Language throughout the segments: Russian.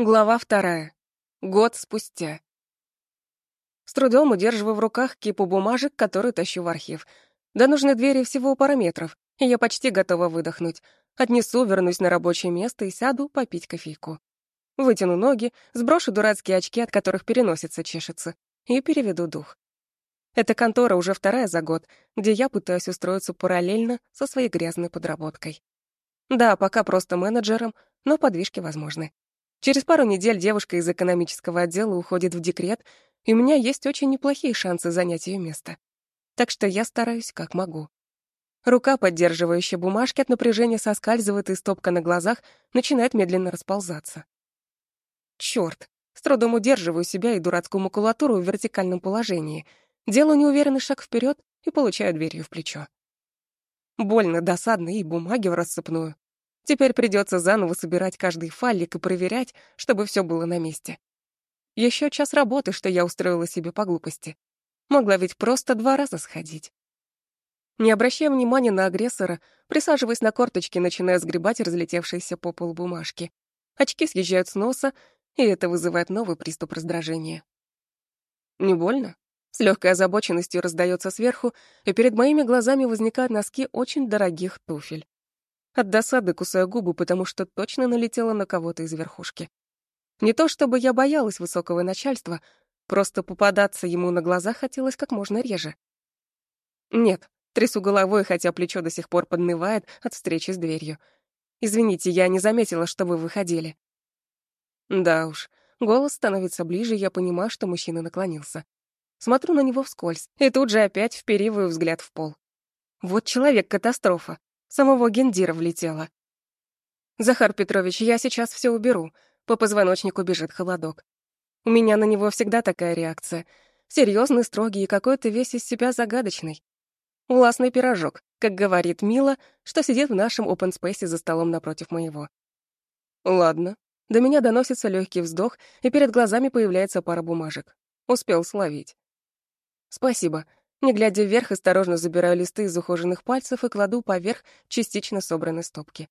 Глава вторая. Год спустя. С трудом удерживаю в руках кипу бумажек, которые тащу в архив. До нужной двери всего пара метров, и я почти готова выдохнуть. Отнесу, вернусь на рабочее место и сяду попить кофейку. Вытяну ноги, сброшу дурацкие очки, от которых переносится чешется, и переведу дух. Эта контора уже вторая за год, где я пытаюсь устроиться параллельно со своей грязной подработкой. Да, пока просто менеджером, но подвижки возможны. Через пару недель девушка из экономического отдела уходит в декрет, и у меня есть очень неплохие шансы занять ее место. Так что я стараюсь как могу. Рука, поддерживающая бумажки, от напряжения соскальзывает, и стопка на глазах начинает медленно расползаться. Чёрт! С трудом удерживаю себя и дурацкую макулатуру в вертикальном положении, делаю неуверенный шаг вперед и получаю дверью в плечо. Больно, досадно и бумаги в рассыпную. Теперь придется заново собирать каждый файлик и проверять, чтобы все было на месте. Еще час работы, что я устроила себе по глупости. Могла ведь просто два раза сходить. Не обращая внимания на агрессора, присаживаясь на корточки, начиная сгребать разлетевшиеся по полу бумажки. Очки съезжают с носа, и это вызывает новый приступ раздражения. Не больно? С легкой озабоченностью раздается сверху, и перед моими глазами возникают носки очень дорогих туфель. От досады кусаю губы, потому что точно налетела на кого-то из верхушки. Не то чтобы я боялась высокого начальства, просто попадаться ему на глаза хотелось как можно реже. Нет, трясу головой, хотя плечо до сих пор поднывает от встречи с дверью. Извините, я не заметила, что вы выходили. Да уж, голос становится ближе, я понимаю, что мужчина наклонился. Смотрю на него вскользь, и тут же опять впериваю взгляд в пол. Вот человек-катастрофа. Самого гендира влетело. «Захар Петрович, я сейчас все уберу». По позвоночнику бежит холодок. У меня на него всегда такая реакция. Серьезный, строгий и какой-то весь из себя загадочный. Властный пирожок, как говорит Мила, что сидит в нашем open space за столом напротив моего. Ладно. До меня доносится легкий вздох, и перед глазами появляется пара бумажек. Успел словить. Спасибо. Не глядя вверх, осторожно забираю листы из ухоженных пальцев и кладу поверх частично собранной стопки.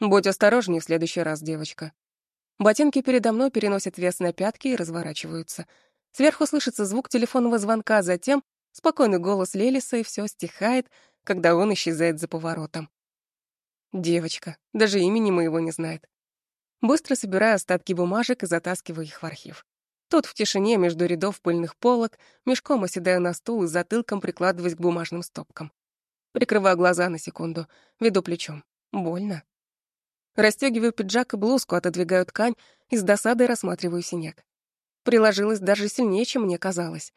Будь осторожнее в следующий раз, девочка. Ботинки передо мной переносят вес на пятки и разворачиваются. Сверху слышится звук телефонного звонка, затем спокойный голос Лелиса, и все стихает, когда он исчезает за поворотом. Девочка, даже имени моего не знает. Быстро собираю остатки бумажек и затаскиваю их в архив. Тут в тишине между рядов пыльных полок, мешком оседая на стул и затылком прикладываясь к бумажным стопкам. Прикрываю глаза на секунду, веду плечом. Больно. Растёгиваю пиджак и блузку, отодвигаю ткань и с досадой рассматриваю синяк. Приложилась даже сильнее, чем мне казалось.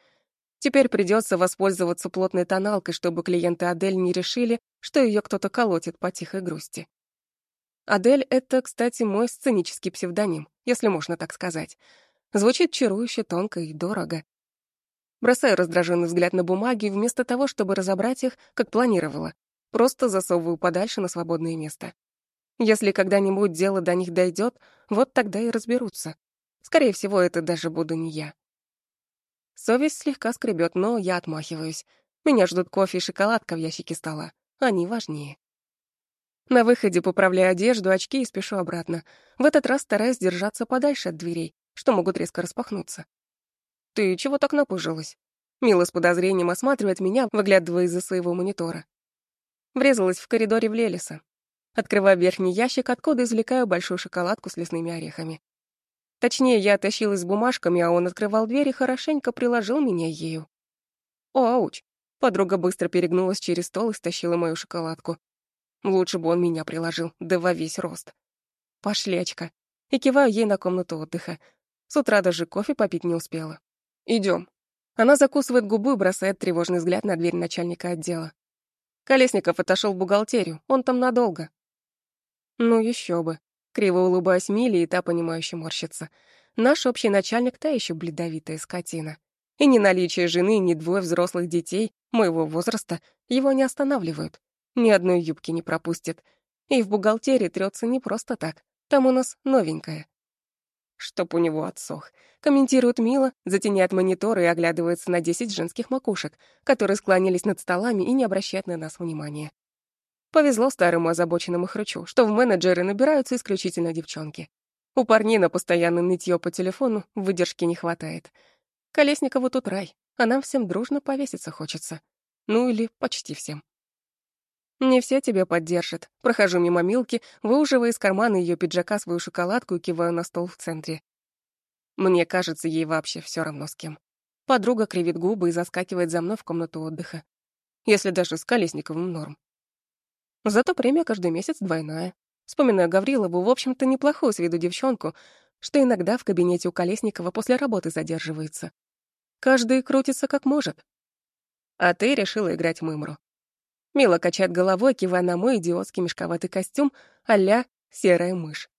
Теперь придется воспользоваться плотной тоналкой, чтобы клиенты Адель не решили, что ее кто-то колотит по тихой грусти. Адель — это, кстати, мой сценический псевдоним, если можно так сказать. Звучит чарующе, тонко и дорого. Бросаю раздраженный взгляд на бумаги, вместо того, чтобы разобрать их, как планировала. Просто засовываю подальше на свободное место. Если когда-нибудь дело до них дойдет, вот тогда и разберутся. Скорее всего, это даже буду не я. Совесть слегка скребет, но я отмахиваюсь. Меня ждут кофе и шоколадка в ящике стола. Они важнее. На выходе поправляю одежду, очки и спешу обратно. В этот раз стараюсь держаться подальше от дверей, что могут резко распахнуться. «Ты чего так напужилась?» Мила с подозрением осматривает меня, выглядывая из-за своего монитора. Врезалась в коридоре в Лелиса. Открываю верхний ящик, откуда извлекаю большую шоколадку с лесными орехами. Точнее, я тащилась с бумажками, а он открывал дверь и хорошенько приложил меня ею. О, ауч. Подруга быстро перегнулась через стол и стащила мою шоколадку. Лучше бы он меня приложил, да во весь рост. Пошлячка. И киваю ей на комнату отдыха. С утра даже кофе попить не успела. Идем. Она закусывает губу и бросает тревожный взгляд на дверь начальника отдела. Колесников отошел в бухгалтерию, он там надолго. Ну еще бы. Криво улыбаясь Миле, и та, понимающе морщится. Наш общий начальник та еще бледовитая скотина. И ни наличие жены, ни двое взрослых детей моего возраста его не останавливают. Ни одной юбки не пропустит. И в бухгалтерии трется не просто так. Там у нас новенькая чтоб у него отсох. Комментирует Мила, затеняет монитор и оглядывается на 10 женских макушек, которые склонились над столами и не обращают на нас внимания. Повезло старому озабоченному хрычу, что в менеджеры набираются исключительно девчонки. У парней на постоянное нытье по телефону выдержки не хватает. Колесникову тут рай, а нам всем дружно повеситься хочется. Ну или почти всем. Не все тебя поддержат. Прохожу мимо Милки, выуживая из кармана ее пиджака свою шоколадку и киваю на стол в центре. Мне кажется, ей вообще все равно с кем. Подруга кривит губы и заскакивает за мной в комнату отдыха. Если даже с Колесниковым норм. Зато премия каждый месяц двойная. Вспоминаю Гаврилову, в общем-то, неплохую с виду девчонку, что иногда в кабинете у Колесникова после работы задерживается. Каждый крутится как может. А ты решила играть мымру. Мила качает головой, кивая на мой идиотский мешковатый костюм а серая мышь.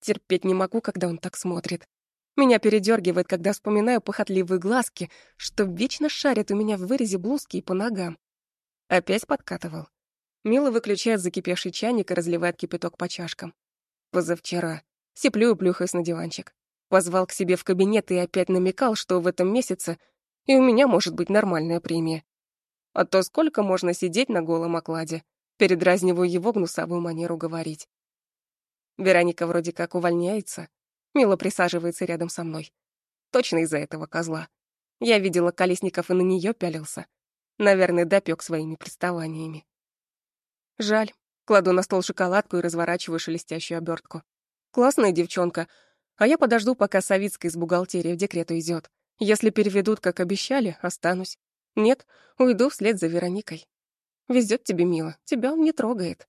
Терпеть не могу, когда он так смотрит. Меня передергивает, когда вспоминаю похотливые глазки, что вечно шарят у меня в вырезе блузки и по ногам. Опять подкатывал. Мила выключает закипевший чайник и разливает кипяток по чашкам. Позавчера. Сиплю и плюхаюсь на диванчик. Позвал к себе в кабинет и опять намекал, что в этом месяце и у меня может быть нормальная премия. А то сколько можно сидеть на голом окладе? Передразниваю его гнусавую манеру говорить. Вероника вроде как увольняется. Мила присаживается рядом со мной. Точно из-за этого козла. Я видела Колесников и на нее пялился. Наверное, допек своими приставаниями. Жаль. Кладу на стол шоколадку и разворачиваю шелестящую обертку. Классная девчонка. А я подожду, пока Савицкая из бухгалтерии в декрет уйдет. Если переведут, как обещали, останусь. Нет, уйду вслед за Вероникой. Везет тебе, мило, тебя он не трогает.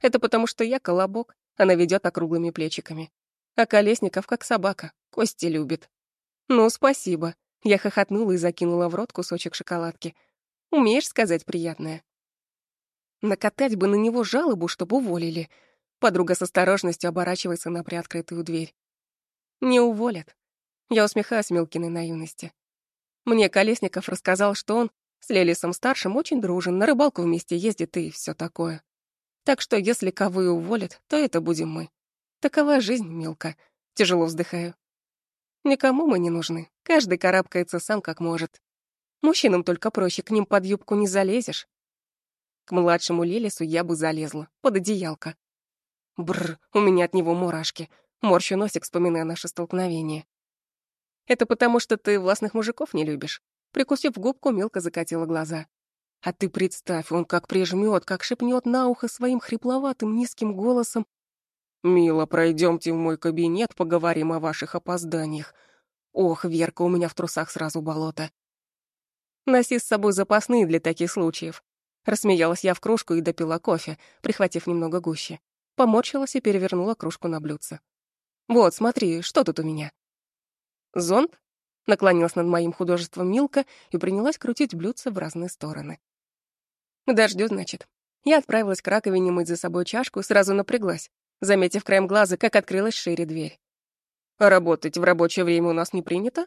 Это потому, что я колобок, она ведет округлыми плечиками. А Колесников как собака, кости любит. Ну, спасибо. Я хохотнула и закинула в рот кусочек шоколадки. Умеешь сказать приятное? Накатать бы на него жалобу, чтобы уволили. Подруга с осторожностью оборачивается на приоткрытую дверь. Не уволят. Я усмехаюсь Милкиной наивности. Мне Колесников рассказал, что он с Лелисом-старшим очень дружен, на рыбалку вместе ездит и все такое. Так что если кого и уволят, то это будем мы. Такова жизнь, Милка. Тяжело вздыхаю. Никому мы не нужны. Каждый карабкается сам как может. Мужчинам только проще, к ним под юбку не залезешь. К младшему Лелису я бы залезла, под одеялко. Бррр, у меня от него мурашки. Морщу носик, вспоминая наше столкновение. Это потому, что ты властных мужиков не любишь. Прикусив губку, Милка закатила глаза. А ты представь, он как прижмет, как шепнет на ухо своим хрипловатым низким голосом. «Мила, пройдемте в мой кабинет, поговорим о ваших опозданиях. Ох, Верка, у меня в трусах сразу болото. Носи с собой запасные для таких случаев. Рассмеялась я в кружку и допила кофе, прихватив немного гуще. Поморщилась и перевернула кружку на блюдце. «Вот, смотри, что тут у меня?» «Зонт?» Наклонилась над моим художеством Милка и принялась крутить блюдце в разные стороны. «К дождю, значит». Я отправилась к раковине мыть за собой чашку сразу напряглась, заметив краем глаза, как открылась шире дверь. «А работать в рабочее время у нас не принято?»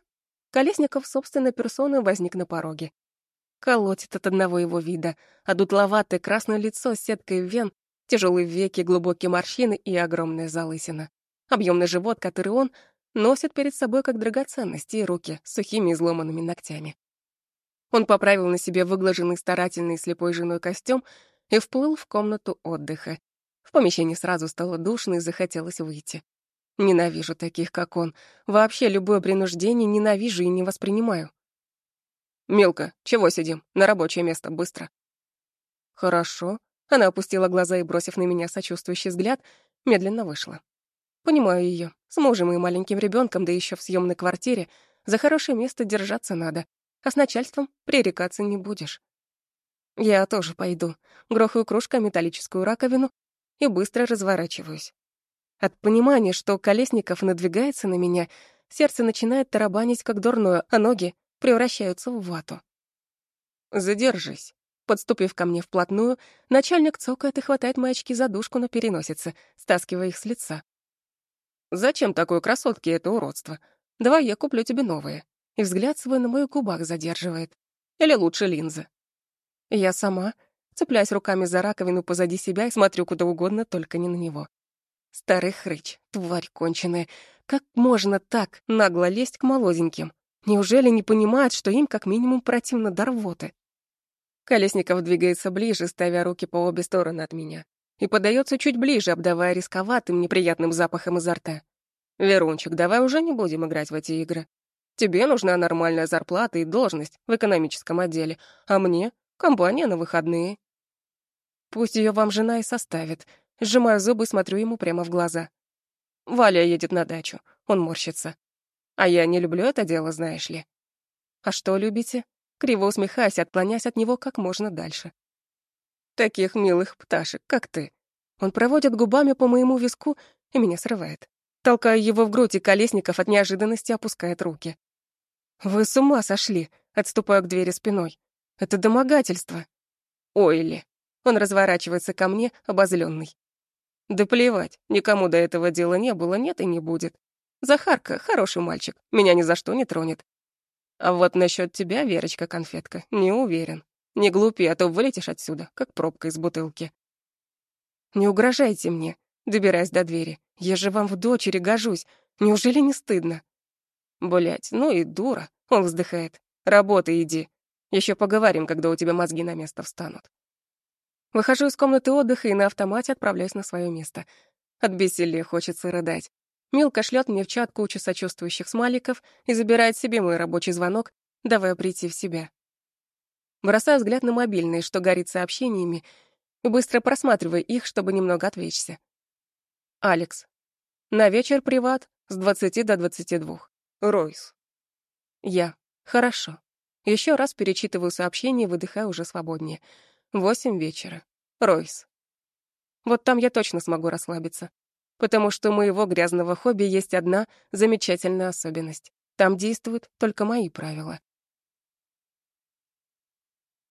Колесников собственной персоной возник на пороге. Колотит от одного его вида, а дутловатое красное лицо с сеткой вен, тяжелые веки, глубокие морщины и огромная залысина. Объемный живот, который он носит перед собой как драгоценности и руки с сухими изломанными ногтями. Он поправил на себе выглаженный старательной слепой женой костюм и вплыл в комнату отдыха. В помещении сразу стало душно и захотелось выйти. Ненавижу таких, как он. Вообще любое принуждение ненавижу и не воспринимаю. «Милка, чего сидим? На рабочее место, быстро». «Хорошо». Она опустила глаза и, бросив на меня сочувствующий взгляд, медленно вышла. Понимаю ее. С мужем и маленьким ребенком, да еще в съемной квартире, за хорошее место держаться надо, а с начальством пререкаться не будешь. Я тоже пойду. Грохаю кружкой металлическую раковину и быстро разворачиваюсь. От понимания, что Колесников надвигается на меня, сердце начинает тарабанить как дурное, а ноги превращаются в вату. «Задержись». Подступив ко мне вплотную, начальник цокает и хватает мои очки за душку на переносице, стаскивая их с лица. Зачем такой красотке это уродство? Давай я куплю тебе новые. И взгляд свой на моих губах задерживает. Или лучше линзы. Я сама, цепляясь руками за раковину позади себя и смотрю куда угодно, только не на него. Старый хрыч, тварь конченая. Как можно так нагло лезть к молоденьким? Неужели не понимает, что им как минимум противно до рвоты? Колесников двигается ближе, ставя руки по обе стороны от меня. И подается чуть ближе, обдавая рисковатым, неприятным запахом изо рта. «Верунчик, давай уже не будем играть в эти игры. Тебе нужна нормальная зарплата и должность в экономическом отделе, а мне — компания на выходные». Пусть ее вам жена и составит. Сжимаю зубы и смотрю ему прямо в глаза. Валя едет на дачу. Он морщится. А я не люблю это дело, знаешь ли. А что любите? Криво усмехаясь, отклоняясь от него как можно дальше. Таких милых пташек, как ты. Он проводит губами по моему виску и меня срывает. Толкаю его в грудь, и Колесников от неожиданности опускает руки. «Вы с ума сошли!» Отступаю к двери спиной. «Это домогательство!» «Ой ли!» Он разворачивается ко мне, обозленный. Да плевать, никому до этого дела не было, нет и не будет. Захарка хороший мальчик, меня ни за что не тронет. А вот насчет тебя, Верочка-конфетка, не уверен. Не глупи, а то вылетишь отсюда, как пробка из бутылки. Не угрожайте мне, добираясь до двери. Я же вам в дочери гожусь. Неужели не стыдно? Блять, ну и дура. Он вздыхает. Работай иди. Еще поговорим, когда у тебя мозги на место встанут. Выхожу из комнаты отдыха и на автомате отправляюсь на свое место. От бессилия хочется рыдать. Милка шлет мне в чат кучу сочувствующих смайликов и забирает себе мой рабочий звонок, давая прийти в себя. Бросаю взгляд на мобильный, что горит сообщениями, и быстро просматриваю их, чтобы немного отвлечься. Алекс. На вечер приват с 20 до 22. Ройс. Я. Хорошо. Еще раз перечитываю сообщение выдыхаю уже свободнее. Восемь вечера. Ройс. Вот там я точно смогу расслабиться. Потому что у моего грязного хобби есть одна замечательная особенность. Там действуют только мои правила.